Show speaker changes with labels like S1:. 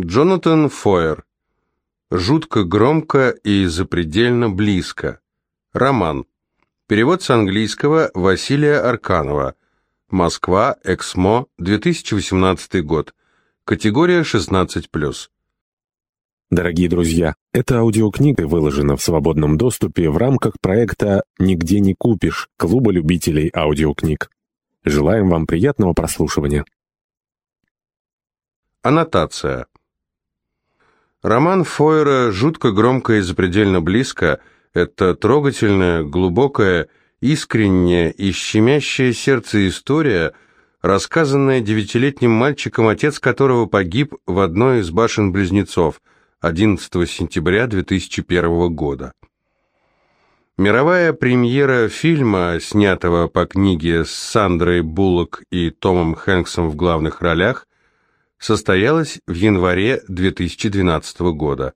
S1: Джонатан Фойер. Жутко громко и запредельно близко. Роман. Перевод с английского Василия Арканова. Москва, Эксмо, 2018 год. Категория 16+.
S2: Дорогие друзья, эта аудиокнига выложена в свободном доступе в рамках проекта «Нигде не купишь» Клуба любителей аудиокниг. Желаем вам приятного прослушивания.
S1: Аннотация. Роман Фойера «Жутко громко и запредельно близко» — это трогательная, глубокая, искренняя и щемящая сердце история, рассказанная девятилетним мальчиком, отец которого погиб в одной из башен-близнецов — 11 сентября 2001 года. Мировая премьера фильма, снятого по книге с Сандрой Буллок и Томом Хэнксом в главных ролях, состоялась в январе 2012 года.